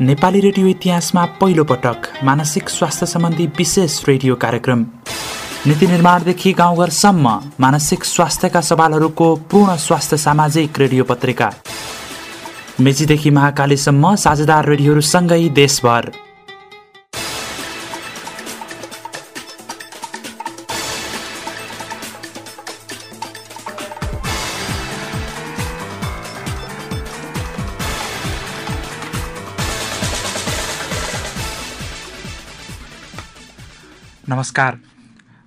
Nepali radio इतिहासमा पहिलो पटक मानसिक स्वास्थ्य सम्बन्धी विशेष रेडियो कार्यक्रम। नीति निर्माणदेखि गाउँघरसम्म मानसिक स्वास्थ्यका सवालहरूको पूर्ण स्वास्थ्य सामाजिक रेडियो पत्रिका। मेचीदेखि महाकालीसम्म साझेदार रेडियोहरूसँगै देशभर। नमस्कार।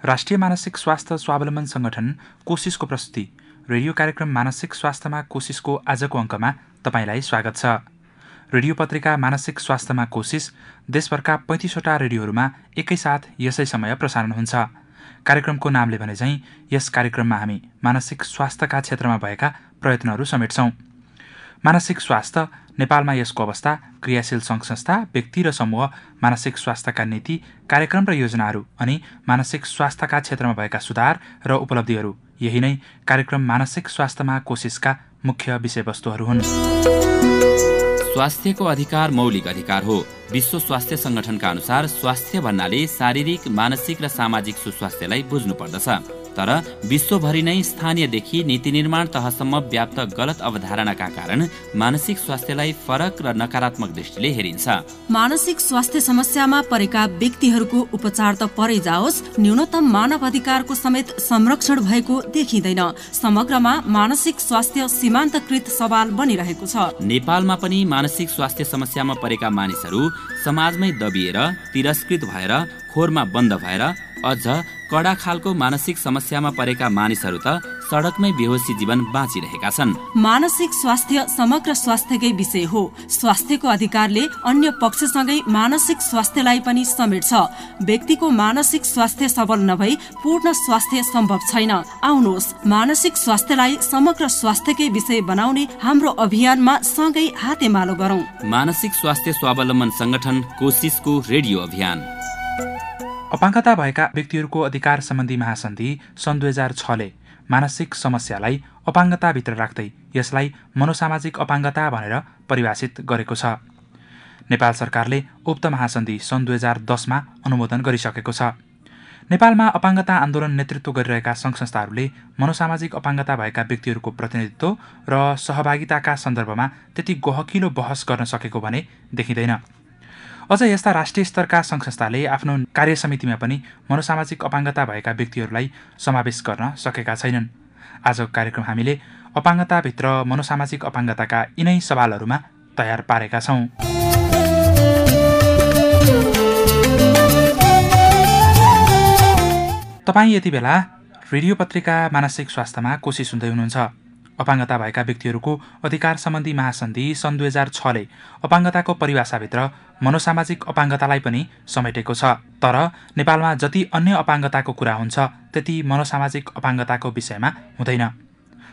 राष्ट्रिय मानसिक स्वास्थ्य स्वावलम्बन सङ्गठन कोसिसको प्रस्तुति। रेडियो कार्यक्रम मानसिक स्वास्थ्यमा कोसिसको आजको अङ्कमा तपाईँलाई स्वागत छ। रेडियो पत्रिका मानसिक स्वास्थ्यमा कोसिस देशभरका पैँतिसवटा रेडियोहरूमा एकैसाथ यसै समय प्रसारण हुन्छ। कार्यक्रमको नामले भने चाहिँ यस कार्यक्रममा हामी मानसिक स्वास्थ्यका क्षेत्रमा भएका प्रयत्नहरू समेट्छौँ। मानसिक स्वास्थ्य नेपालमा यसको अवस्था क्रियाशील सङ्घ संस्था व्यक्ति र समूह मानसिक स्वास्थ्यका नीति कार्यक्रम र योजनाहरू अनि मानसिक स्वास्थ्यका क्षेत्रमा भएका सुधार र उपलब्धिहरू। यही नै कार्यक्रम मानसिक स्वास्थ्यमा कोसिसका मुख्य विषयवस्तुहरू हुन्। स्वास्थ्यको अधिकार मौलिक अधिकार हो। विश्व स्वास्थ्य संगठनका अनुसार स्वास्थ्य भन्नाले शारीरिक मानसिक र सामाजिक सुस्वास्थ्यलाई बुझ्नु पर्दछ तर विश्वभरि नै स्थानीयदेखि नीति निर्माण तहसम्म व्याप्त गलत अवधारणाका कारण मानसिक स्वास्थ्यलाई फरक र नकारात्मक दृष्टिले हेरिन्छ। मानसिक स्वास्थ्य समस्यामा परेका व्यक्तिहरूको उपचार त परै जाओस् न्यूनतम मानव अधिकारको समेत संरक्षण भएको देखिँदैन। समग्रमा मानसिक स्वास्थ्य सीमान्तकृत सवाल बनिरहेको छ। नेपालमा पनि मानसिक स्वास्थ्य समस्यामा परेका मानिसहरू समाजमै दबिएर तिरस्कृत भएर खोरमा बन्द भएर अझ कडा खालको मानसिक समस्यामा परेका मानिसहरू त सडकमै बेहोसी जीवन बाँचिरहेका छन्। मानसिक स्वास्थ्य समग्र स्वास्थ्यकै विषय हो। स्वास्थ्यको अधिकारले अन्य पक्षसँगै मानसिक स्वास्थ्यलाई पनि समेट्छ। व्यक्तिको मानसिक स्वास्थ्य सबल नभई पूर्ण स्वास्थ्य सम्भव छैन। आउनुहोस् मानसिक स्वास्थ्यलाई समग्र स्वास्थ्यकै विषय बनाउने हाम्रो अभियानमा सँगै हातेमालो गरौं। मानसिक स्वास्थ्य स्वावलम्बन संगठन कोसिसको रेडियो अभियान। अपाङ्गता भएका व्यक्तिहरूको अधिकार सम्बन्धी महासन्धि सन् दुई हजार छले मानसिक समस्यालाई अपाङ्गताभित्र राख्दै यसलाई मनोसामाजिक अपाङ्गता भनेर परिभाषित गरेको छ। नेपाल सरकारले उक्त महासन्धि सन् दुई हजार दसमा अनुमोदन गरिसकेको छ। नेपालमा अपाङ्गता आन्दोलन नेतृत्व गरिरहेका सङ्घ संस्थाहरूले मनोसामाजिक अपाङ्गता भएका व्यक्तिहरूको प्रतिनिधित्व र सहभागिताका सन्दर्भमा त्यति गहकिलो बहस गर्न सकेको भने देखिँदैन। अझ यस्ता राष्ट्रिय स्तरका सङ्घ संस्थाले आफ्नो कार्य समितिमा पनि मनोसामाजिक अपाङ्गता भएका व्यक्तिहरूलाई समावेश गर्न सकेका छैनन्। आजको कार्यक्रम हामीले अपाङ्गताभित्र मनोसामाजिक अपाङ्गताका यिनै सवालहरूमा तयार पारेका छौँ। तपाईँ यति बेला रेडियो पत्रिका मानसिक स्वास्थ्यमा कोसिस हुँदै हुनुहुन्छ। अपाङ्गता भएका व्यक्तिहरूको अधिकार सम्बन्धी महासन्धि सन् दुई हजार छले अपाङ्गताको परिभाषाभित्र मनोसामाजिक अपाङ्गतालाई पनि समेटेको छ। तर नेपालमा जति अन्य अपाङ्गताको कुरा हुन्छ त्यति मनोसामाजिक अपाङ्गताको विषयमा हुँदैन।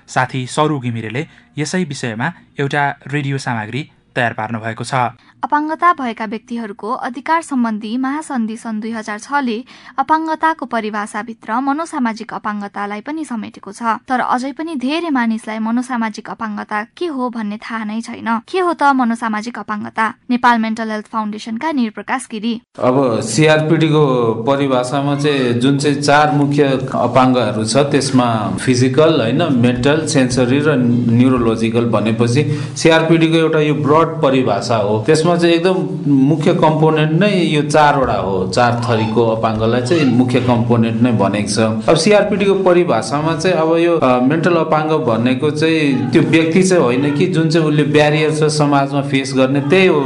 साथी सौरु घिमिरेले यसै विषयमा एउटा रेडियो सामग्री तयार पार्नु भएको छ। अपाङ्गता भएका व्यक्तिहरूको अधिकार सम्बन्धी महासन्धि सन् दुई हजार छले अपाङ्गताको परिभाषाभित्र मनोसामाजिक अपाङ्गतालाई पनि समेटेको छ। तर अझै पनि धेरै मानिसलाई मनोसामाजिक अपाङ्गता के हो भन्ने थाहा नै छैन। के हो त मनोसामाजिक अपाङ्गता? नेपाल मेन्टल हेल्थ फाउन्डेसनका निरप्रकाश गिरी। अब सिआरपिडीको परिभाषामा चाहिँ जुन चाहिँ चार मुख्य अपाङ्गहरू छ त्यसमा फिजिकल होइन मेन्टल सेन्सरी र न्युरोलोजिकल भनेपछि सिआरपिडीको एउटा यो ब्रड परिभाषा हो। त्यसमा यसमा चाहिँ एकदम मुख्य कम्पोनेन्ट नै यो चारवटा हो। चार थरीको अपाङ्गलाई चाहिँ मुख्य कम्पोनेन्ट नै भनेको छ। अब सिआरपिडीको परिभाषामा चाहिँ अब यो मेन्टल अपाङ्ग भनेको चाहिँ त्यो व्यक्ति चाहिँ होइन कि जुन चाहिँ उसले ब्यारियर छ समाजमा फेस गर्ने त्यही हो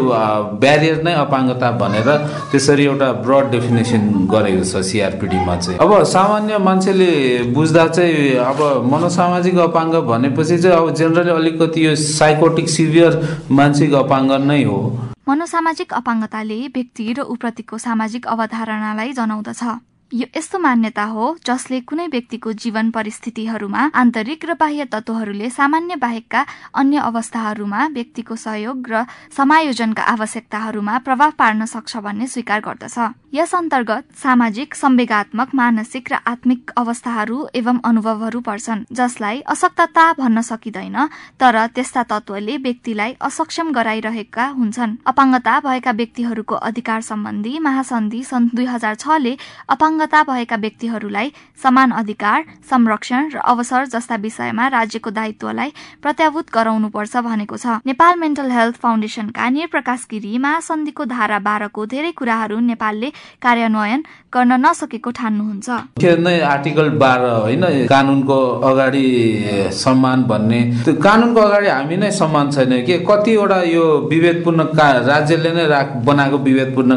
ब्यारियर नै अपाङ्गता भनेर त्यसरी एउटा ब्रड डेफिनेसन गरेको छ सिआरपिडीमा चाहिँ। अब सामान्य मान्छेले बुझ्दा चाहिँ अब मनोसामाजिक अपाङ्ग भनेपछि चाहिँ अब जेनरली अलिकति यो साइकोटिक सिभियर मानसिक अपाङ्ग नै हो। मनोसामाजिक अपाङ्गताले व्यक्ति र उप्रतिको सामाजिक अवधारणालाई जनाउँदछ। यो यस्तो मान्यता हो जसले कुनै व्यक्तिको जीवन परिस्थितिहरूमा आन्तरिक र बाह्य तत्वहरूले सामान्य बाहेकका अन्य अवस्थाहरूमा व्यक्तिको सहयोग र समायोजनका आवश्यकताहरूमा प्रभाव पार्न सक्छ भन्ने स्वीकार गर्दछ। यस अन्तर्गत सामाजिक संवेगात्मक मानसिक र आत्मिक अवस्थाहरू एवं अनुभवहरू पर्छन् जसलाई अशक्तता भन्न सकिँदैन तर त्यस्ता तत्वले व्यक्तिलाई असक्षम गराइरहेका हुन्छन्। अपाङ्गता भएका व्यक्तिहरूको अधिकार सम्बन्धी महासन्धि सन् दुई हजार छले अपाङ्गता भएका व्यक्तिहरूलाई समान अधिकार संरक्षण र अवसर जस्ता विषयमा राज्यको दायित्वलाई प्रत्याभूत गराउनुपर्छ भनेको छ। नेपाल मेन्टल हेल्थ फाउन्डेशनका निरप्रकाश गिरी महासन्धिको धारा बाह्रको धेरै कुराहरू नेपालले कार्यान्वयन गर्न नसकेको ठान्नुहुन्छ। आर्टिकल बाह्र होइन कानुनको अगाडि सम्मान भन्ने। त्यो अगाडि हामी नै सम्मान छैन कि? कतिवटा यो विभेदपूर्ण राज्यले नै बनाएको विभेदपूर्ण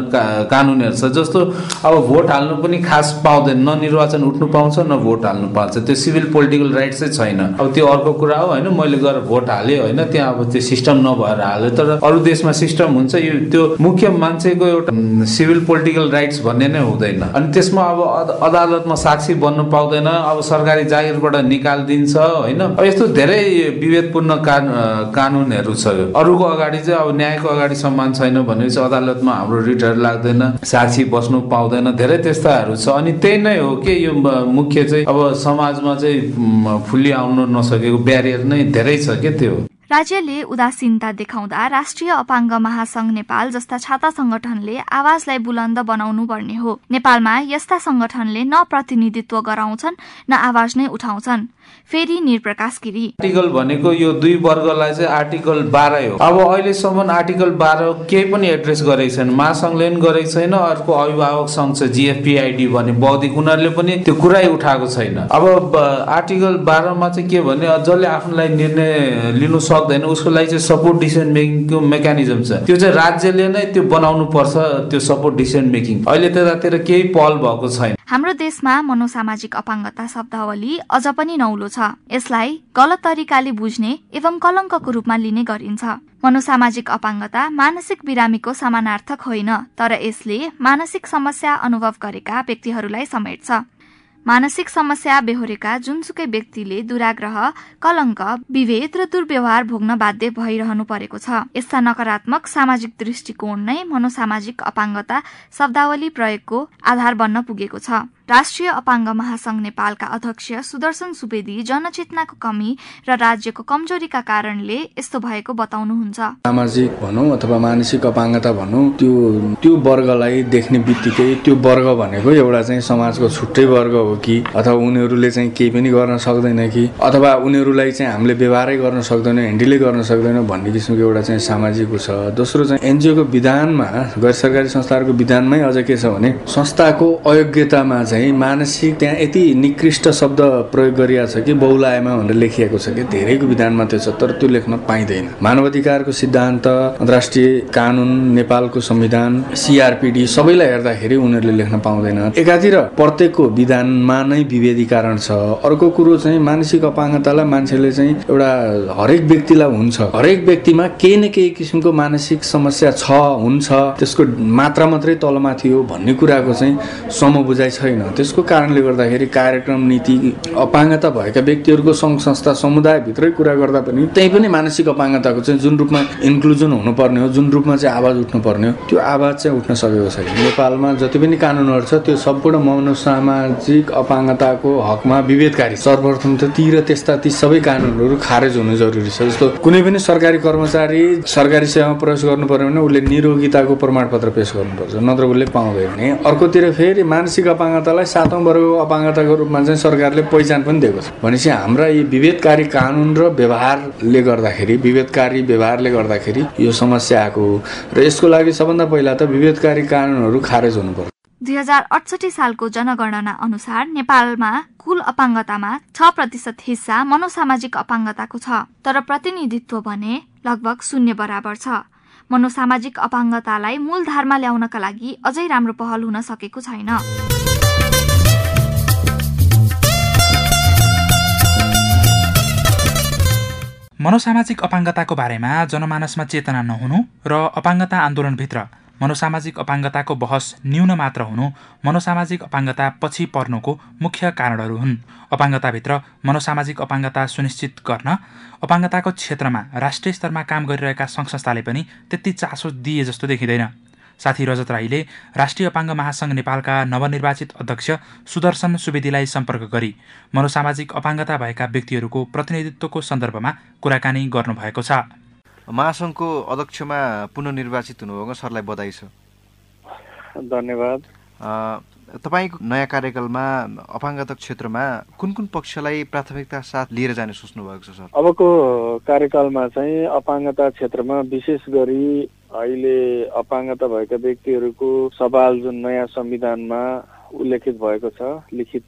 कानुनहरू छ जस्तो अब भोट हाल्नु पनि खास पाउँदैन न निर्वाचन उठ्नु पाउँछ न भोट हाल्नु पाउँछ। त्यो सिभिल पोलिटिकल राइट चाहिँ छैन। अब त्यो अर्को कुरा हो होइन मैले गएर भोट हालेँ होइन त्यहाँ अब त्यो सिस्टम नभएर हाल्यो। तर अरू देशमा सिस्टम हुन्छ यो त्यो मुख्य मान्छेको एउटा सिभिल पोलिटिकल राइट्स भन्ने नै हुँदैन। अनि त्यसमा अब अदालतमा साक्षी बन्नु पाउँदैन अब सरकारी जागिरबाट निकालिदिन्छ होइन। अब यस्तो धेरै विभेदपूर्ण कानुनहरू छ अरूको अगाडि चाहिँ अब न्यायको अगाडि सम्मान छैन भनेपछि अदालतमा हाम्रो रिटहरू लाग्दैन साक्षी बस्नु पाउँदैन धेरै त्यस्ताहरू छ। अनि त्यही नै हो कि यो मुख्य चाहिँ अब समाजमा चाहिँ फुल्ली आउन नसकेको ब्यारियर नै धेरै छ क्या त्यो? राज्यले उदासीनता देखाउँदा राष्ट्रिय अपाङ्ग महासंघ नेपाल जस्ता छाता संगठनले आवाजलाई बुलन्द बनाउनु पर्ने हो। नेपालमा यस्ता संगठनले न प्रतिनिधित्व गराउँछन् न आवाज नै उठाउँछन्। फेरि निरप्रकाश गिरी आर्टिकल भनेको यो दुई वर्गलाई चाहिँ आर्टिकल बाह्र हो। अब अहिलेसम्म आर्टिकल बाह्र केही पनि एड्रेस गरेको छैन। महासङ्घले पनि गरेको छैन अर्को अभिभावक सङ्घ छ जिएफपिआइडी भन्ने बौद्धिक उनीहरूले पनि त्यो कुरै उठाएको छैन। अब आर्टिकल बाह्रमा चाहिँ के भने जसले आफ्नोलाई निर्णय लिनु सक्दैन उसको लागि चाहिँ सपोर्ट डिसिजन मेकिङको मेकानिजम छ। त्यो चाहिँ राज्यले नै त्यो बनाउनु पर्छ त्यो सपोर्ट डिसिजन मेकिङ अहिले त्यतातिर केही पहल भएको छैन। हाम्रो देशमा मनोसामाजिक अपाङ्गता शब्दावली अझ पनि नौलो छ। यसलाई गलत तरिकाले बुझ्ने एवं कलङ्कको रूपमा लिने गरिन्छ। मनोसामाजिक अपाङ्गता मानसिक बिरामीको समानार्थक होइन तर यसले मानसिक समस्या अनुभव गरेका व्यक्तिहरूलाई समेट्छ। मानसिक समस्या बेहोरेका जुनसुकै व्यक्तिले दुराग्रह कलङ्क विभेद र दुर्व्यवहार भोग्न बाध्य भइरहनु परेको छ। यस्ता नकारात्मक सामाजिक दृष्टिकोण नै मनोसामाजिक अपाङ्गता शब्दावली प्रयोगको आधार बन्न पुगेको छ। राष्ट्रिय अपाङ्ग महासंघ नेपालका अध्यक्ष सुदर्शन सुवेदी जनचेतनाको कमी र राज्यको कमजोरीका कारणले यस्तो भएको बताउनुहुन्छ। सामाजिक भनौँ अथवा मानसिक अपाङ्गता भनौँ त्यो त्यो वर्गलाई देख्ने बित्तिकै त्यो वर्ग भनेको एउटा चाहिँ समाजको छुट्टै वर्ग हो कि अथवा उनीहरूले चाहिँ केही पनि गर्न सक्दैन कि अथवा उनीहरूलाई चाहिँ हामीले व्यवहारै गर्न सक्दैनौँ ह्यान्डलै गर्न सक्दैनौँ भन्ने किसिमको एउटा चाहिँ सामाजिक छ दोस्रो चाहिँ एनजिओको विधानमा गैर सरकारी संस्थाहरूको विधानमै अझ के छ भने संस्थाको अयोग्यतामा चाहिँ चाहिँ मानसिक त्यहाँ यति निकृष्ट शब्द प्रयोग गरिएको छ कि बहुलायमा भनेर लेखिएको छ कि धेरैको विधानमा त्यो छ तर त्यो लेख्न पाइँदैन। मानव अधिकारको सिद्धान्त अन्तर्राष्ट्रिय कानुन नेपालको संविधान सिआरपिडी सबैलाई हेर्दाखेरि उनीहरूले लेख्न पाउँदैन। एकातिर प्रत्येकको विधानमा नै विभेदीकरण छ। अर्को कुरो चाहिँ मानसिक अपाङ्गतालाई मान्छेले चाहिँ एउटा हरेक व्यक्तिलाई हुन्छ। हरेक व्यक्तिमा केही न केही किसिमको मानसिक समस्या छ हुन्छ। त्यसको मात्रा मात्रै तलमाथि हो भन्ने कुराको चाहिँ समबुझाइ छैन। त्यसको कारणले गर्दाखेरि कार्यक्रम नीति अपाङ्गता भएका व्यक्तिहरूको सङ्घ संस्था समुदायभित्रै कुरा गर्दा पनि त्यही पनि मानसिक अपाङ्गताको चाहिँ जुन रूपमा इन्क्लुजन हुनुपर्ने हो जुन रूपमा चाहिँ आवाज उठ्नुपर्ने हो त्यो आवाज चाहिँ उठ्न सकेको छैन। नेपालमा जति पनि कानुनहरू छ त्यो सम्पूर्ण मनोसामाजिक अपाङ्गताको हकमा विभेदकारी। सर्वप्रथम त ती र त्यस्ता ती सबै कानुनहरू खारेज हुनु जरुरी छ। जस्तो कुनै पनि सरकारी कर्मचारी सरकारी सेवामा प्रवेश गर्नु पर्यो भने उसले निरोगिताको प्रमाणपत्र पेश गर्नुपर्छ। नत्र उसले पाउँदैन। अर्कोतिर फेरि मानसिक अपाङ्गतालाई सातौँ वर्गको अपाङ्गताको रूपमा चाहिँ सरकारले पहिचान पनि दिएको छ। भनेपछि हाम्रा यी विभेदकारी कानुन र व्यवहारले गर्दाखेरि विभेदकारी व्यवहारले गर्दाखेरि यो समस्या आएको हो र यसको लागि सबभन्दा पहिला त विभेदकारी कानुनहरू खारेज हुनु पर्छ दुई हजार अडसठी सालको जनगणना अनुसार नेपालमा कुल अपाङ्गतामा छ प्रतिशत हिस्सा मनोसामाजिक अपाङ्गताको छ तर प्रतिनिधित्व भने लगभग शून्य बराबर छ। मनोसामाजिक अपाङ्गतालाई मूलधारमा ल्याउनका लागि अझै राम्रो पहल हुन सकेको छैन। मनोसामाजिक अपाङ्गताको बारेमा जनमानसमा चेतना नहुनु र अपाङ्गता आन्दोलनभित्र मनोसामाजिक अपाङ्गताको बहस न्यून मात्र हुनु मनोसामाजिक अपाङ्गता पछि पर्नुको मुख्य कारणहरू हुन्। अपाङ्गताभित्र मनोसामाजिक अपाङ्गता सुनिश्चित गर्न अपाङ्गताको क्षेत्रमा राष्ट्रिय स्तरमा काम गरिरहेका सङ्घ संस्थाले पनि त्यति चासो दिए जस्तो देखिँदैन। साथी रजत राईले राष्ट्रिय अपाङ्ग महासङ्घ नेपालका नवनिर्वाचित अध्यक्ष सुदर्शन सुवेदीलाई सम्पर्क गरी मनोसामाजिक अपाङ्गता भएका व्यक्तिहरूको प्रतिनिधित्वको सन्दर्भमा कुराकानी गर्नुभएको छ। महासङ्घको अध्यक्षमा पुननिर्वाचित हुनुभएको सरलाई बधाई छ। धन्यवाद। तपाईँको नयाँ कार्यकालमा अपाङ्गता क्षेत्रमा कुन कुन पक्षलाई प्राथमिकता साथ लिएर जाने सोच्नु भएको छ सर? अबको कार्यकालमा चाहिँ अपाङ्गता क्षेत्रमा विशेष गरी अहिले अपाङ्गता भएका व्यक्तिहरूको सवाल जुन नयाँ संविधानमा उल्लेखित भएको छ लिखित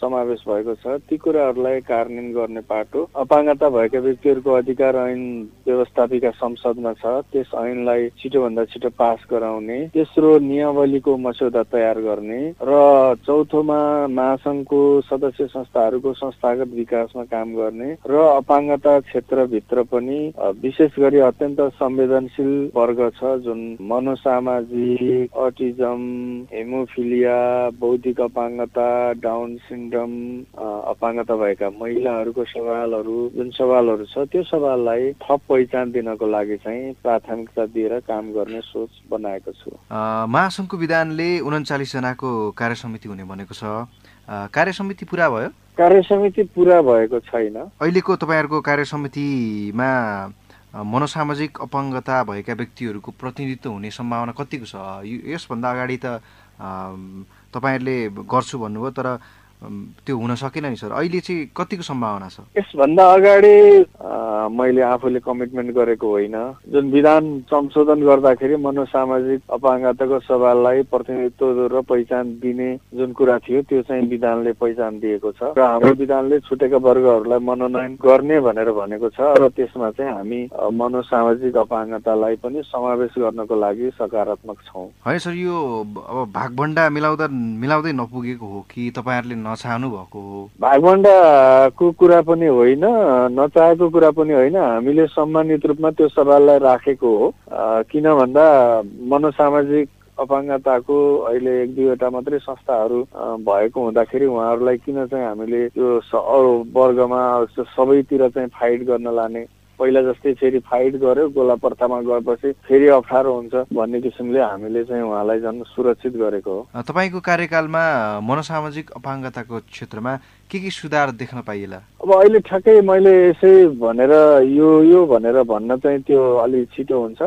समावेश भएको छ। ती कुराहरूलाई कार्यान्वयन गर्ने पाटो अपाङ्गता भएका व्यक्तिहरूको अधिकार ऐन व्यवस्थापिका संसदमा छ। त्यस ऐनलाई छिटोभन्दा छिटो पास गराउने तेस्रो नियमावलीको मस्यौदा तयार गर्ने र चौथोमा महासङ्घको सदस्य संस्थाहरूको संस्थागत विकासमा काम गर्ने र अपाङ्गता क्षेत्रभित्र पनि विशेष गरी अत्यन्त संवेदनशील वर्ग छ जुन मनोसामाजिक अटिजम हेमोफिलिया बौद्धिक अपाङ्गता डाउन सिन्ड्रम अपाङ्गता भएका महिलाहरूको सवालहरू जुन सवालहरू छ त्यो सवाललाई थप पहिचान दिनको लागि चाहिँ प्राथमिकता दिएर काम गर्ने सोच बनाएको छु। महासङ्घको विधानले उन्चालिस जनाको कार्य समिति हुने भनेको छ। कार्य समिति पुरा भयो? कार्य समिति पुरा भएको छैन। अहिलेको तपाईँहरूको कार्य समितिमा मनोसामाजिक अपाङ्गता भएका व्यक्तिहरूको प्रतिनिधित्व हुने सम्भावना कतिको छ? यसभन्दा अगाडि त तपाईँहरूले गर्छु भन्नुभयो तर त्यो हुन सकेन नि सर। अहिले चाहिँ कतिको सम्भावना छ? यसभन्दा अगाडि मैले आफूले कमिटमेन्ट गरेको होइन। जुन विधान संशोधन गर्दाखेरि मनोसामाजिक अपाङ्गताको सवाललाई प्रतिनिधित्व र पहिचान दिने जुन कुरा थियो त्यो चाहिँ विधानले पहिचान दिएको छ। र हाम्रो विधानले छुटेका वर्गहरूलाई मनोनयन गर्ने भनेर भनेको छ र त्यसमा चाहिँ हामी मनोसामाजिक अपाङ्गतालाई पनि समावेश गर्नको लागि सकारात्मक छौँ। है सर यो अब भागभन्डा मिलाउँदा मिलाउँदै नपुगेको हो कि तपाईँहरूले नचाहनु भएको हो। भागभण्डाको कुरा पनि होइन नचाहेको कुरा पनि होइन। हामीले सम्मानित रूपमा त्यो सवाललाई राखेको हो। किन भन्दा मनोसामाजिक अपाङ्गताको अहिले एक दुईवटा मात्रै संस्थाहरू भएको हुँदाखेरि उहाँहरूलाई किन चाहिँ हामीले त्यो वर्गमा सबैतिर चाहिँ फाइट गर्न लाने पहिला जस्तै फेरि फाइट गर्यो गोला प्रथामा गएपछि फेरि अप्ठ्यारो हुन्छ भन्ने किसिमले हामीले चाहिँ उहाँलाई झन् सुरक्षित गरेको हो। तपाईँको कार्यकालमा मनोसामाजिक अपाङ्गताको क्षेत्रमा के के सुधार देख्न पाइएला? अब अहिले ठ्याक्कै मैले यसै भनेर यो यो भनेर भन्न चाहिँ त्यो अलिक छिटो हुन्छ।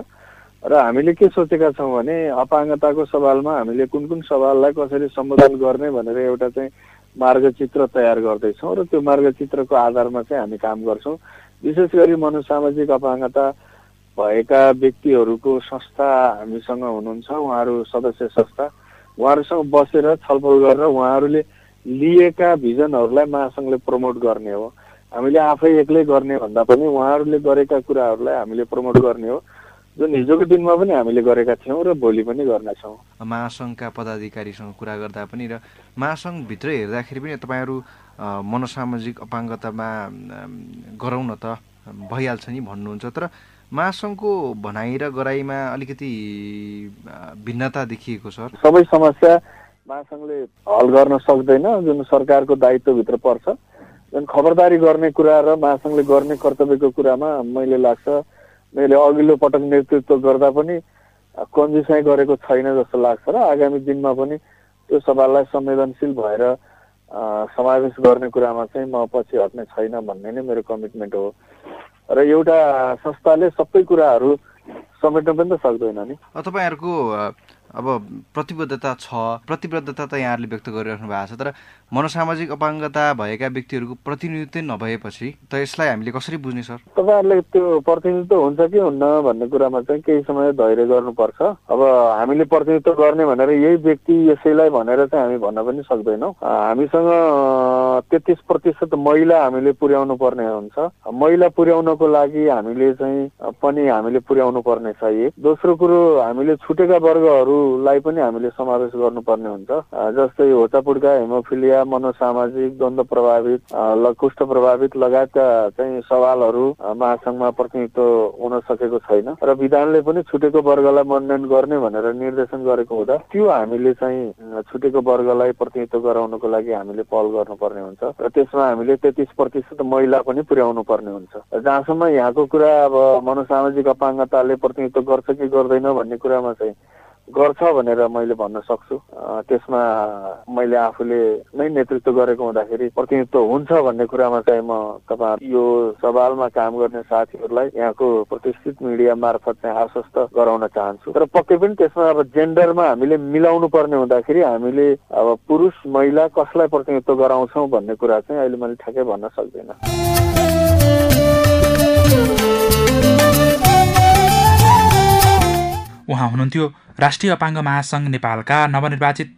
र हामीले के सोचेका छौँ भने अपाङ्गताको सवालमा हामीले कुन कुन सवाललाई कसरी सम्बोधन गर्ने भनेर एउटा चाहिँ मार्गचित्र तयार गर्दैछौँ र त्यो मार्गचित्रको आधारमा चाहिँ हामी काम गर्छौँ। विशेष गरी मनोसामाजिक अपाङ्गता भएका व्यक्तिहरूको संस्था हामीसँग हुनुहुन्छ उहाँहरू सदस्य संस्था। उहाँहरूसँग बसेर छलफल गरेर उहाँहरूले लिएका भिजनहरूलाई महासङ्घले प्रमोट गर्ने हो। हामीले आफै एक्लै गर्ने भन्दा पनि उहाँहरूले गरेका कुराहरूलाई हामीले प्रमोट गर्ने हो। जुन हिजोको दिनमा पनि हामीले गरेका थियौँ र भोलि पनि गर्नेछौँ महासङ्घका पदाधिकारीसँग कुरा गर्दा पनि र महासङ्घभित्र हेर्दाखेरि पनि तपाईँहरू मनोसामाजिक अपाङ्गतामा गरौँ न त भइहाल्छ नि भन्नुहुन्छ तर महासङ्घको भनाइ र गराइमा अलिकति भिन्नता देखिएको छ। सबै समस्या महासङ्घले हल गर्न सक्दैन जुन सरकारको दायित्वभित्र पर्छ। जुन खबरदारी गर्ने कुरा र महासङ्घले गर्ने कर्तव्यको कुरामा मैले लाग्छ मैले अघिल्लो पटक नेतृत्व गर्दा पनि कन्जुसाइ गरेको छैन जस्तो लाग्छ र आगामी दिनमा पनि त्यो सवाललाई संवेदनशील भएर समावेश गर्ने कुरामा चाहिँ म पछि हट्ने छैन भन्ने नै मेरो कमिटमेन्ट हो। र एउटा संस्थाले सबै कुराहरू समेट्न पनि त सक्दैन नि। तपाईँहरूको अब प्रतिबद्धता छ। प्रतिबद्धता त यहाँहरूले व्यक्त गरिराख्नु भएको छ तर मनोसामाजिक अपाङ्गता भएका व्यक्तिहरूको प्रतिनिधित्व नभएपछि त यसलाई हामीले कसरी बुझ्ने सर? तपाईँहरूले त्यो प्रतिनिधित्व हुन्छ कि हुन्न भन्ने कुरामा चाहिँ केही समय धैर्य गर्नुपर्छ। अब हामीले प्रतिनिधित्व गर्ने भनेर यही व्यक्ति यसैलाई भनेर चाहिँ हामी भन्न पनि सक्दैनौँ। हामीसँग तेत्तिस प्रतिशत महिला हामीले पुर्याउनु पर्ने हुन्छ। महिला पुर्याउनको लागि हामीले चाहिँ पनि हामीले पुर्याउनु पर्ने छ दोस्रो कुरो हामीले छुटेका वर्गहरू अरूलाई पनि हामीले समावेश गर्नुपर्ने हुन्छ। जस्तै होचापुडका हेमोफिलिया मनोसामाजिक द्वन्द प्रभावित कुष्ठ प्रभावित लगायतका चाहिँ सवालहरू महासङ्घमा प्रतिनिधित्व हुन सकेको छैन। र विधानले पनि छुटेको वर्गलाई मनोनयन गर्ने भनेर निर्देशन गरेको हुँदा त्यो हामीले चाहिँ छुटेको वर्गलाई प्रतिनिधित्व गराउनको लागि हामीले पहल गर्नुपर्ने हुन्छ। र त्यसमा हामीले तेत्तिस प्रतिशत महिला पनि पुर्याउनु पर्ने हुन्छ। जहाँसम्म यहाँको कुरा अब मनोसामाजिक अपाङ्गताले प्रतिनिधित्व गर्छ कि गर्दैन भन्ने कुरामा चाहिँ गर्छ भनेर मैले भन्न सक्छु। त्यसमा मैले आफूले नै नेतृत्व गरेको हुँदाखेरि प्रतिनिधित्व हुन्छ भन्ने कुरामा चाहिँ म तपाईँ यो सवालमा काम गर्ने साथीहरूलाई यहाँको प्रतिष्ठित मिडिया मार्फत चाहिँ आश्वस्त गराउन चाहन्छु। तर पक्कै पनि त्यसमा अब जेन्डरमा हामीले मिलाउनु पर्ने हुँदाखेरि हामीले अब पुरुष महिला कसलाई प्रतिनिधित्व गराउँछौँ भन्ने कुरा चाहिँ अहिले मैले ठ्याक्कै भन्न सक्दिनँ। उहाँ हुनुहुन्थ्यो। राष्ट्रिय अपाङ्ग महासङ्घ नेपालका नवनिर्वाचित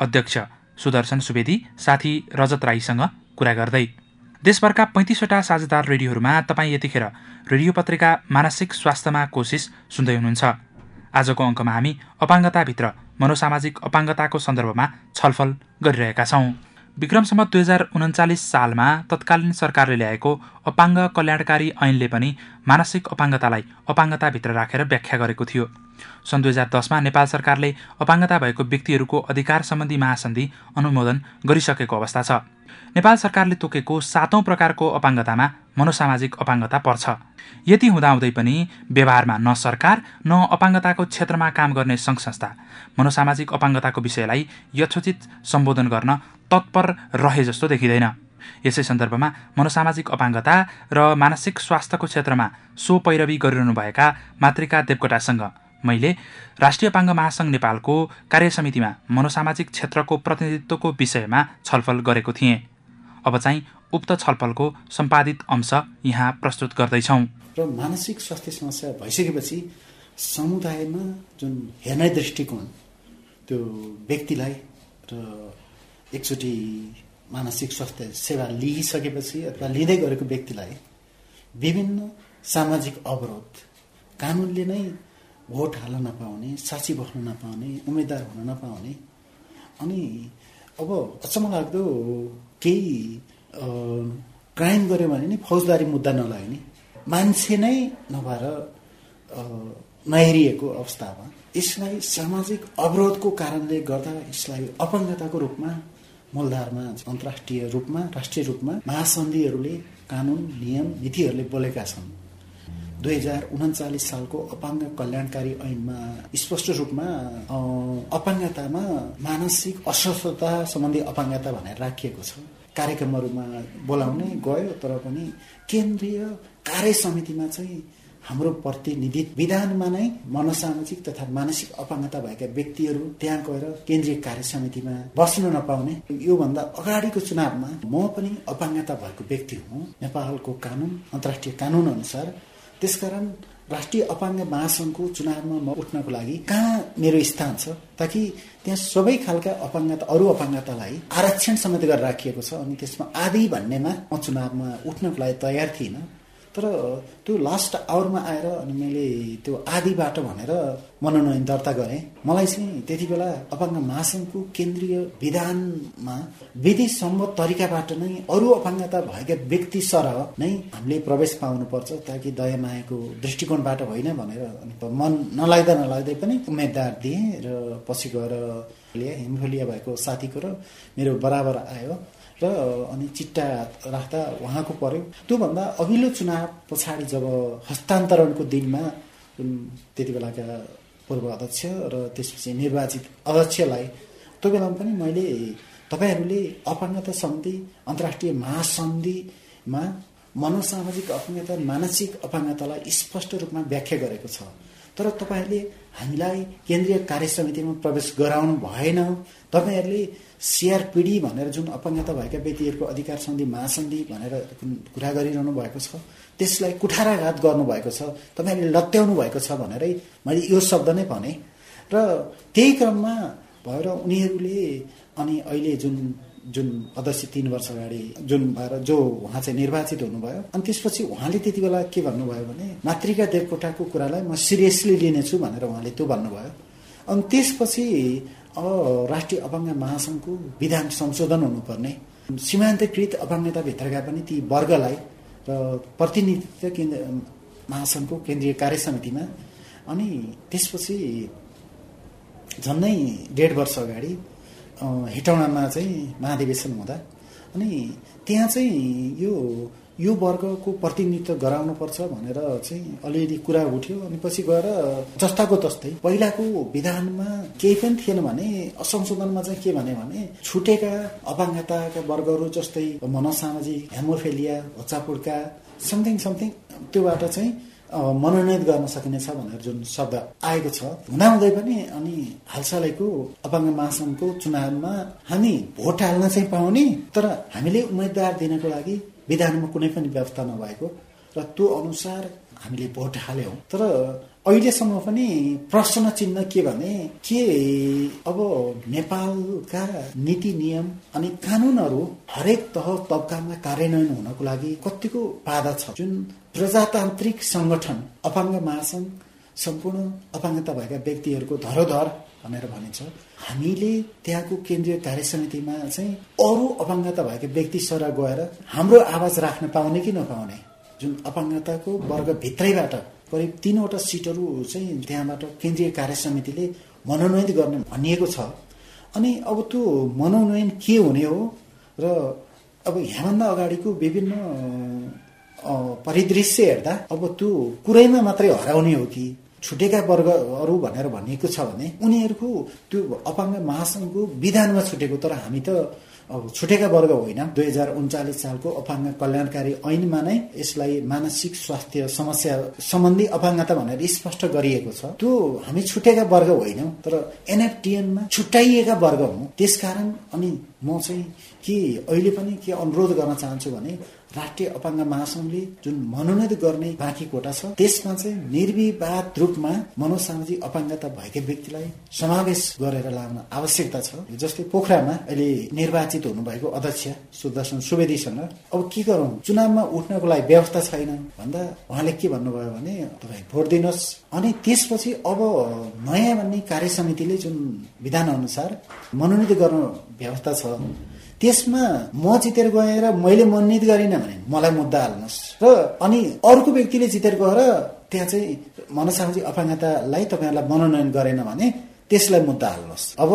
अध्यक्ष सुदर्शन सुवेदी साथी रजत राईसँग कुरा गर्दै। देशभरका पैँतिसवटा साझेदार रेडियोहरूमा तपाईँ यतिखेर रेडियो पत्रिका मानसिक स्वास्थ्यमा कोसिस सुन्दै हुनुहुन्छ। आजको अङ्कमा हामी अपाङ्गताभित्र मनोसामाजिक अपाङ्गताको सन्दर्भमा छलफल गरिरहेका छौँ। विक्रमसम्म दुई हजार उन्चालिस सालमा तत्कालीन सरकारले ल्याएको अपाङ्ग कल्याणकारी ऐनले पनि मानसिक अपाङ्गतालाई अपाङ्गताभित्र राखेर व्याख्या गरेको थियो। सन् दुई हजार दसमा नेपाल सरकारले अपाङ्गता भएको व्यक्तिहरूको अधिकार सम्बन्धी महासन्धि अनुमोदन गरिसकेको अवस्था छ। नेपाल सरकारले तोकेको सातौं प्रकारको अपाङ्गतामा मनोसामाजिक अपाङ्गता पर्छ। यति हुँदाहुँदै पनि व्यवहारमा न सरकार न अपाङ्गताको क्षेत्रमा काम गर्ने सङ्घ संस्था मनोसामाजिक अपाङ्गताको विषयलाई यथोचित सम्बोधन गर्न तत्पर रहे जस्तो देखिँदैन। यसै सन्दर्भमा मनोसामाजिक अपाङ्गता र मानसिक स्वास्थ्यको क्षेत्रमा सो पैरवी गरिरहनुभएका मातृका देवकोटासँग मैले राष्ट्रिय अपाङ्ग महासङ्घ नेपालको कार्यसमितिमा मनोसामाजिक क्षेत्रको प्रतिनिधित्वको विषयमा छलफल गरेको थिएँ। अब चाहिँ उक्त छलफलको सम्पादित अंश यहाँ प्रस्तुत गर्दैछौँ। र मानसिक स्वास्थ्य समस्या भइसकेपछि समुदायमा जुन हेर्ने दृष्टिकोण त्यो व्यक्तिलाई र एकचोटि मानसिक स्वास्थ्य सेवा लिइसकेपछि अथवा लिँदै गरेको व्यक्तिलाई विभिन्न सामाजिक अवरोध कानुनले नै भोट हाल्न नपाउने साक्षी बस्न नपाउने उम्मेद्वार हुन नपाउने अनि अब अचम्म लाग्दो केही क्राइम गऱ्यो भने नि फौजदारी मुद्दा नलाग्ने मान्छे नै नभएर नहेरिएको अवस्थामा यसलाई सामाजिक अवरोधको कारणले गर्दा यसलाई अपाङ्गताको रूपमा मूलधारमा अन्तर्राष्ट्रिय रूपमा राष्ट्रिय रूपमा महासन्धिहरूले कानुन नियम नीतिहरूले बोलेका छन्। दुई हजार उन्चालिस सालको अपाङ्ग कल्याणकारी ऐनमा स्पष्ट रूपमा अपाङ्गतामा मानसिक अस्वस्थता सम्बन्धी अपाङ्गता भनेर राखिएको छ। कार्यक्रमहरूमा बोलाउने गयो तर पनि केन्द्रीय कार्य समितिमा चाहिँ हाम्रो प्रतिनिधित्व विधानमा नै मनोसामाजिक तथा मानसिक अपाङ्गता भएका व्यक्तिहरू त्यहाँ गएर केन्द्रीय कार्य समितिमा बस्न नपाउने योभन्दा अगाडिको चुनावमा म पनि अपाङ्गता भएको व्यक्ति हुँ। नेपालको कानुन अन्तर्राष्ट्रिय कानुन अनुसार त्यसकारण राष्ट्रिय अपाङ्ग महासङ्घको चुनावमा म उठ्नको लागि कहाँ मेरो स्थान छ ताकि त्यहाँ सबै खालका अपाङ्गता अरू अपाङ्गतालाई आरक्षण समेत गरेर राखिएको छ अनि त्यसमा आदि भन्नेमा म चुनावमा उठ्नको लागि तयार थिइनँ। तर त्यो लास्ट आवरमा आएर अनि मैले त्यो आदिबाट भनेर मनोनयन दर्ता गरेँ। मलाई चाहिँ त्यति बेला अपाङ्ग महासङ्घको केन्द्रीय विधानमा विधि सम्मत तरिकाबाट नै अरू अपाङ्गता भएका व्यक्ति सरह नै हामीले प्रवेश पाउनुपर्छ ताकि दयामायाको दृष्टिकोणबाट होइन भनेर मन नलाग्दा नलाग्दै पनि उम्मेद्वार दिएँ र पछि गएर हिमफलिया भएको साथीको र मेरो बराबर आयो। र अनि चिट्टा राख्दा उहाँको पर्यो। त्योभन्दा अघिल्लो चुनाव पछाडि जब हस्तान्तरणको दिनमा जुन त्यति बेलाका पूर्व अध्यक्ष र त्यसपछि निर्वाचित अध्यक्षलाई त्यो बेलामा पनि मैले तपाईँहरूले अपाङ्गता सन्धि अन्तर्राष्ट्रिय महासन्धिमा मनोसामाजिक अपाङ्गता मानसिक अपाङ्गतालाई स्पष्ट रूपमा व्याख्या गरेको छ। तर तपाईँहरूले हामीलाई केन्द्रीय कार्य समितिमा प्रवेश गराउनु भएन। तपाईँहरूले सिआरपिडी भनेर जुन अपाङ्गता भएका व्यक्तिहरूको अधिकार सन्धि महासन्धि भनेर कुरा गरिरहनु भएको छ त्यसलाई कुठाराघात गर्नुभएको छ तपाईँहरूले लत्याउनु भएको छ भनेरै मैले यो शब्द नै भने। र त्यही क्रममा भएर उनीहरूले अनि अहिले जुन जुन अध्यक्ष तिन वर्ष अगाडि जुन भएर जो उहाँ चाहिँ निर्वाचित हुनुभयो अनि त्यसपछि उहाँले त्यति बेला के भन्नुभयो भने मातृका देवकोटाको कुरालाई म सिरियसली लिनेछु भनेर उहाँले त्यो भन्नुभयो। अनि त्यसपछि अब राष्ट्रिय अपाङ्ग महासङ्घको विधान संशोधन हुनुपर्ने सीमान्तकृत अपाङ्गताभित्रका पनि ती वर्गलाई र प्रतिनिधित्व केन्द्र महासङ्घको केन्द्रीय कार्य समितिमा अनि त्यसपछि झन्नै डेढ वर्ष अगाडि हेटौँडामा चाहिँ महाधिवेशन हुँदा। अनि त्यहाँ चाहिँ यो यो वर्गको प्रतिनिधित्व गराउनुपर्छ भनेर चाहिँ अलिअलि कुरा उठ्यो। अनि पछि गएर जस्ताको तस्तै पहिलाको विधानमा केही पनि थिएन भने संशोधनमा चाहिँ के भने भने छुटेका अपाङ्गताका वर्गहरू जस्तै मनोसामाजिक हेमोफेलिया होच्चापुड्का समथिङ समथिङ त्योबाट चाहिँ मनोनयन गर्न सकिनेछ भनेर जुन शब्द आएको छ। हुँदाहुँदै पनि अनि हालसालैको अपाङ्ग महासङ्घको चुनावमा हामी भोट हाल्न चाहिँ पाउने तर हामीले उम्मेद्वार दिनको लागि विधानमा कुनै पनि व्यवस्था नभएको र त्यो अनुसार हामीले भोट हाल्यौँ। तर अहिलेसम्म पनि प्रश्न चिन्ह के भने के अब नेपालका नीति नियम अनि कानुनहरू हरेक तह तब्कामा कार्यान्वयन हुनको लागि कतिको बाधा छ? जुन प्रजातान्त्रिक संगठन अपाङ्ग महासङ्घ सम्पूर्ण अपाङ्गता भएका व्यक्तिहरूको धरोधर भनेर भनिन्छ। हामीले त्यहाँको केन्द्रीय कार्य समितिमा चाहिँ अरू अपाङ्गता भएका व्यक्ति सर गएर हाम्रो आवाज राख्न पाउने कि नपाउने? जुन अपाङ्गताको वर्गभित्रैबाट करिब तिनवटा सिटहरू चाहिँ त्यहाँबाट केन्द्रीय कार्य समितिले मनोनयन गर्ने भनिएको छ। अनि अब त्यो मनोनयन के हुने हो र अब यहाँभन्दा अगाडिको विभिन्न परिदृश्य हेर्दा अब त्यो कुरैमा मात्रै हराउने हो कि छुटेका वर्गहरू भनेर भनिएको छ भने उनीहरूको त्यो अपाङ्ग महासङ्घको विधानमा छुटेको तर हामी त छुटेका वर्ग होइन दुई हजार उन्चालिस सालको अपाङ्ग कल्याणकारी ऐनमा नै यसलाई मानसिक स्वास्थ्य समस्या सम्बन्धी अपाङ्गता भनेर स्पष्ट गरिएको छ। त्यो हामी छुटेका वर्ग होइनौँ तर एनएफटिएनमा छुट्याइएका वर्ग हौ त्यसकारण अनि म चाहिँ के अहिले पनि के अनुरोध गर्न चाहन्छु भने राष्ट्रिय अपाङ्ग महासङ्घले जुन मनोनित गर्ने बाँकी कोटा छ त्यसमा चाहिँ निर्विवाद रूपमा मनोसामाजिक अपाङ्गता भएका व्यक्तिलाई समावेश गरेर लाउन आवश्यकता छ। जस्तै पोखरामा अहिले निर्वाचित हुनुभएको अध्यक्ष सुदर्शन सुवेदीसँग अब के गरौँ? चुनावमा उठ्नको लागि व्यवस्था छैन। भन्दा उहाँले के भन्नुभयो भने तपाईँ भोट दिनुहोस्। अनि त्यसपछि अब नयाँ भन्ने कार्य समितिले जुन विधान अनुसार मनोनित गर्न व्यवस्था छ त्यसमा म जितेर गएर मैले मनोनित गरिनँ भने मलाई मुद्दा हाल्नुहोस्। र अनि अर्को व्यक्तिले जितेर गएर त्यहाँ चाहिँ मनसामाजिक अपाङ्गतालाई तपाईँहरूलाई मनोनयन गरेन भने त्यसलाई मुद्दा हाल्नुहोस्। अब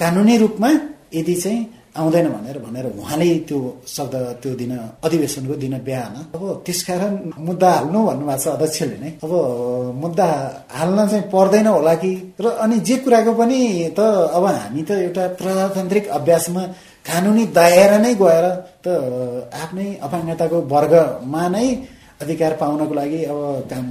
कानुनी रूपमा यदि चाहिँ आउँदैन भनेर भनेर उहाँले त्यो शब्द त्यो दिन अधिवेशनको दिन बिहान अब त्यसकारण मुद्दा हाल्नु भन्नुभएको छ अध्यक्षले नै। अब मुद्दा हाल्न चाहिँ पर्दैन होला कि? र अनि जे कुराको पनि त अब हामी त एउटा प्रजातान्त्रिक अभ्यासमा कानुनी दायरा नै गएर त आफ्नै अपाङ्गताको वर्गमा नै अधिकार पाउनको लागि अब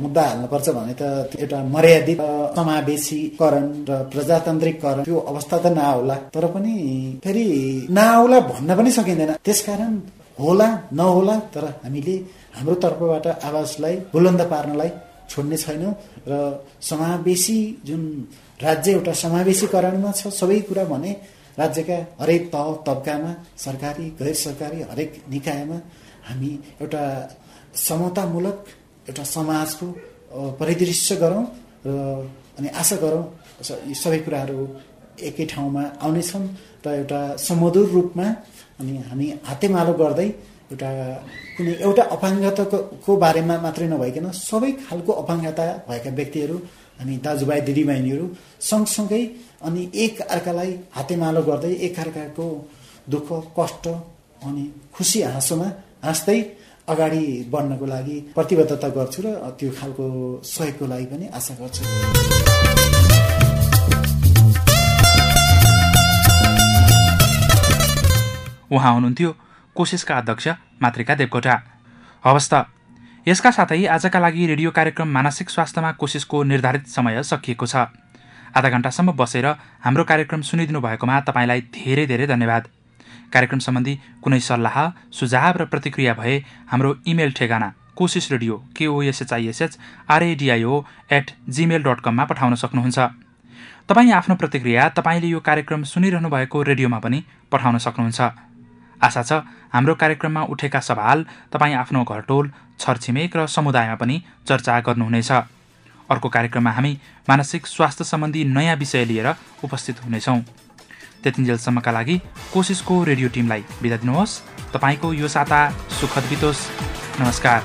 मुद्दा हाल्नुपर्छ भने त एउटा मर्यादित समावेशीकरण र प्रजातान्त्रिकरण त्यो अवस्था त नआउला। तर पनि फेरि नआउला भन्न पनि सकिँदैन। त्यसकारण होला नहोला तर हामीले हाम्रो तर्फबाट आवाजलाई बुलन्द पार्नलाई छोड्ने छैनौँ र समावेशी जुन राज्य एउटा समावेशीकरणमा छ सबै कुरा भने राज्यका हरेक तह तब्कामा सरकारी गैर सरकारी हरेक निकायमा हामी एउटा समतामूलक एउटा समाजको परिदृश्य गरौँ र अनि आशा गरौँ यी सबै कुराहरू एकै ठाउँमा आउनेछन् र एउटा समधुर रूपमा अनि हामी हातेमालो गर्दै एउटा कुनै एउटा अपाङ्गताको बारेमा मात्रै नभइकन सबै खालको अपाङ्गता भएका व्यक्तिहरू हामी दाजुभाइ दिदीबहिनीहरू सँगसँगै अनि एक अर्कालाई हातेमालो गर्दै एक अर्काको दुःख कष्ट अनि खुसी हाँसोमा हाँस्दै अगाडि बढ्नको लागि प्रतिबद्धता गर्छु र त्यो खालको सहयोगको लागि पनि आशा गर्छु। उहाँ हुनुहुन्थ्यो कोसिसका अध्यक्ष मातृका देवकोटा। हवस् त यसका साथै आजका लागि रेडियो कार्यक्रम मानसिक स्वास्थ्यमा कोसिसको निर्धारित समय सकिएको छ। आधा घण्टासम्म बसेर हाम्रो कार्यक्रम सुनिदिनु भएकोमा तपाईँलाई धेरै धेरै धन्यवाद। कार्यक्रम सम्बन्धी कुनै सल्लाह सुझाव र प्रतिक्रिया भए हाम्रो इमेल ठेगाना कोसिस रेडियो केओएसएचआइएसएच आरएडिआइओ एट जिमेल डट कममा पठाउन सक्नुहुन्छ। तपाईँ आफ्नो प्रतिक्रिया तपाईँले यो कार्यक्रम सुनिरहनु भएको रेडियोमा पनि पठाउन सक्नुहुन्छ। आशा छ हाम्रो कार्यक्रममा उठेका सवाल तपाईँ आफ्नो घरटोल छरछिमेक र समुदायमा पनि चर्चा गर्नुहुनेछ। अर्को कार्यक्रममा हामी मानसिक स्वास्थ्य सम्बन्धी नयाँ विषय लिएर उपस्थित हुनेछौँ। त्यतिन्जेलसम्मका लागि कोसिसको रेडियो टिमलाई बिदा दिनुहोस्। तपाईँको यो साता सुखद बितोस्। नमस्कार।